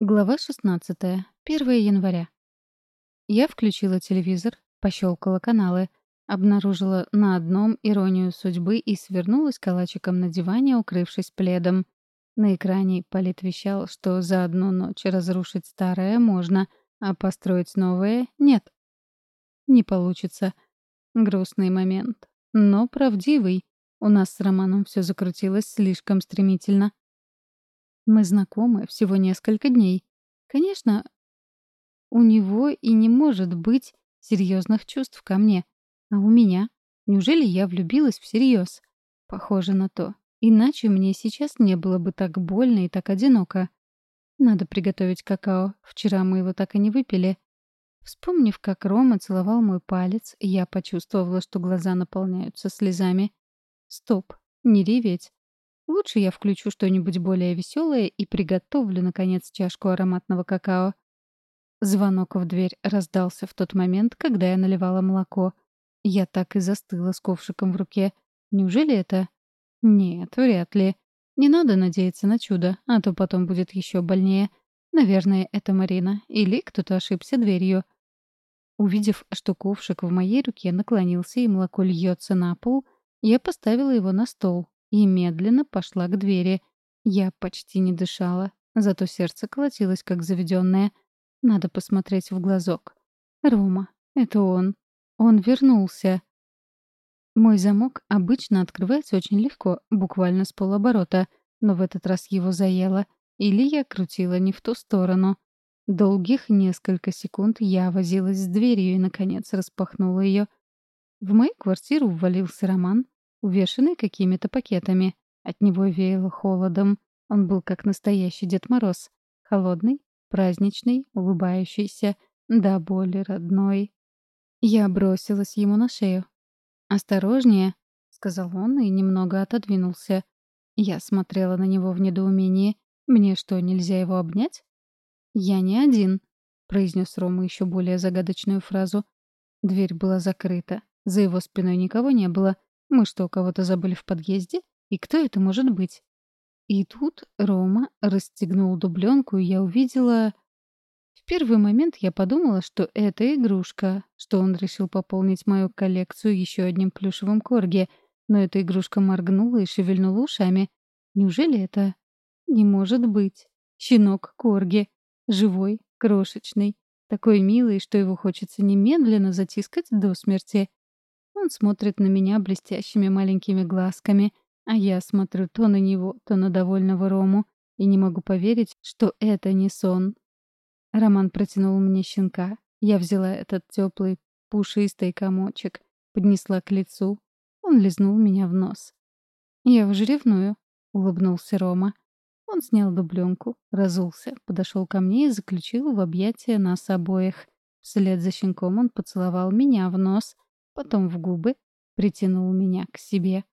Глава 16. 1 января. Я включила телевизор, пощелкала каналы, обнаружила на одном иронию судьбы и свернулась калачиком на диване, укрывшись пледом. На экране Полит вещал, что за одну ночь разрушить старое можно, а построить новое — нет. Не получится. Грустный момент. Но правдивый. У нас с Романом все закрутилось слишком стремительно. Мы знакомы всего несколько дней. Конечно, у него и не может быть серьезных чувств ко мне. А у меня? Неужели я влюбилась всерьез? Похоже на то. Иначе мне сейчас не было бы так больно и так одиноко. Надо приготовить какао. Вчера мы его так и не выпили. Вспомнив, как Рома целовал мой палец, я почувствовала, что глаза наполняются слезами. Стоп, не реветь. Лучше я включу что-нибудь более веселое и приготовлю, наконец, чашку ароматного какао. Звонок в дверь раздался в тот момент, когда я наливала молоко. Я так и застыла с ковшиком в руке. Неужели это... Нет, вряд ли. Не надо надеяться на чудо, а то потом будет еще больнее. Наверное, это Марина. Или кто-то ошибся дверью. Увидев, что ковшик в моей руке наклонился и молоко льется на пол, я поставила его на стол, и медленно пошла к двери. Я почти не дышала, зато сердце колотилось, как заведенное. Надо посмотреть в глазок. Рома, это он. Он вернулся. Мой замок обычно открывается очень легко, буквально с полоборота, но в этот раз его заело. Или я крутила не в ту сторону. Долгих несколько секунд я возилась с дверью и, наконец, распахнула ее. В мою квартиру ввалился Роман, увешанный какими-то пакетами. От него веяло холодом. Он был как настоящий Дед Мороз. Холодный, праздничный, улыбающийся, да боли родной. Я бросилась ему на шею. «Осторожнее», — сказал он и немного отодвинулся. Я смотрела на него в недоумении. «Мне что, нельзя его обнять?» «Я не один», — произнес Рома еще более загадочную фразу. Дверь была закрыта. За его спиной никого не было. Мы что, кого-то забыли в подъезде? И кто это может быть? И тут Рома расстегнул дубленку, и я увидела... В первый момент я подумала, что это игрушка, что он решил пополнить мою коллекцию еще одним плюшевым корги, но эта игрушка моргнула и шевельнула ушами. Неужели это... Не может быть. Щенок корги. Живой, крошечный. Такой милый, что его хочется немедленно затискать до смерти. Он смотрит на меня блестящими маленькими глазками, а я смотрю то на него, то на довольного Рому, и не могу поверить, что это не сон. Роман протянул мне щенка. Я взяла этот теплый, пушистый комочек, поднесла к лицу. Он лизнул меня в нос. «Я уже ревную», — улыбнулся Рома. Он снял дубленку, разулся, подошел ко мне и заключил в объятия нас обоих. Вслед за щенком он поцеловал меня в нос — потом в губы, притянул меня к себе.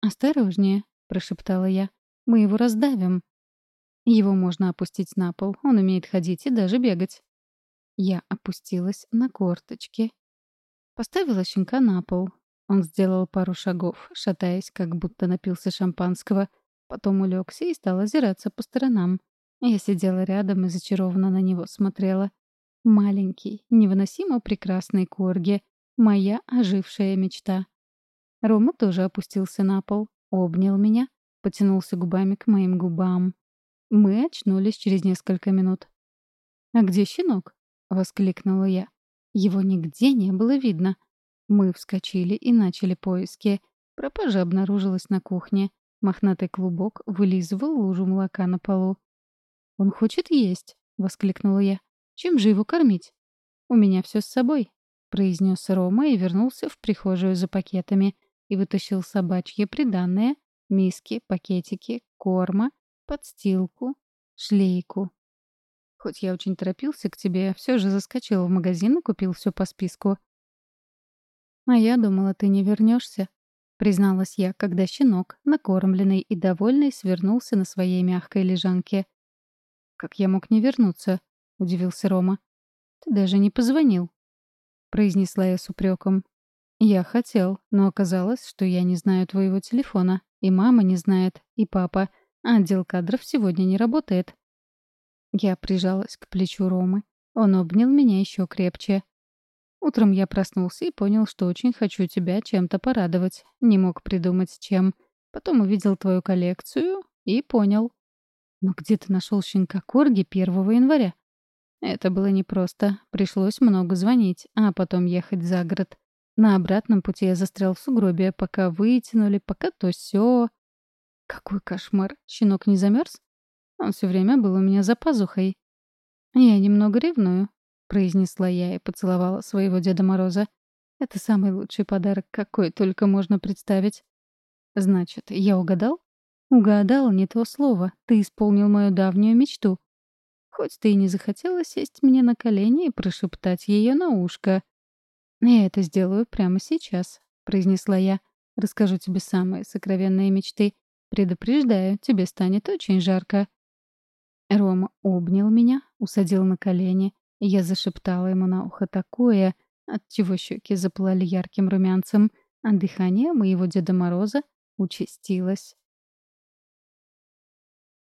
«Осторожнее», — прошептала я. «Мы его раздавим». Его можно опустить на пол, он умеет ходить и даже бегать. Я опустилась на корточки. Поставила щенка на пол. Он сделал пару шагов, шатаясь, как будто напился шампанского. Потом улегся и стал озираться по сторонам. Я сидела рядом и зачарованно на него смотрела. Маленький, невыносимо прекрасный корги — Моя ожившая мечта. Рома тоже опустился на пол, обнял меня, потянулся губами к моим губам. Мы очнулись через несколько минут. «А где щенок?» — воскликнула я. Его нигде не было видно. Мы вскочили и начали поиски. Пропажа обнаружилась на кухне. Мохнатый клубок вылизывал лужу молока на полу. «Он хочет есть!» — воскликнула я. «Чем же его кормить?» «У меня все с собой», — произнес Рома и вернулся в прихожую за пакетами и вытащил собачье приданное, миски, пакетики, корма, подстилку, шлейку. Хоть я очень торопился к тебе, все же заскочил в магазин и купил все по списку. «А я думала, ты не вернешься, призналась я, когда щенок, накормленный и довольный, свернулся на своей мягкой лежанке. «Как я мог не вернуться?» — удивился Рома. «Ты даже не позвонил», произнесла я с упреком. «Я хотел, но оказалось, что я не знаю твоего телефона, и мама не знает, и папа, а отдел кадров сегодня не работает». Я прижалась к плечу Ромы. Он обнял меня еще крепче. Утром я проснулся и понял, что очень хочу тебя чем-то порадовать. Не мог придумать, чем. Потом увидел твою коллекцию и понял. Но где ты нашел щенка Корги 1 января? Это было непросто. Пришлось много звонить, а потом ехать за город. На обратном пути я застрял в сугробе, пока вытянули, пока то все. Какой кошмар. Щенок не замерз? Он все время был у меня за пазухой. Я немного ревную, произнесла я и поцеловала своего Деда Мороза. Это самый лучший подарок, какой только можно представить. Значит, я угадал? Угадал не то слово. Ты исполнил мою давнюю мечту. Хоть ты и не захотела сесть мне на колени и прошептать ее на ушко. «Я это сделаю прямо сейчас», — произнесла я. «Расскажу тебе самые сокровенные мечты. Предупреждаю, тебе станет очень жарко». Рома обнял меня, усадил на колени, я зашептала ему на ухо такое, от чего щеки заплали ярким румянцем, а дыхание моего Деда Мороза участилось.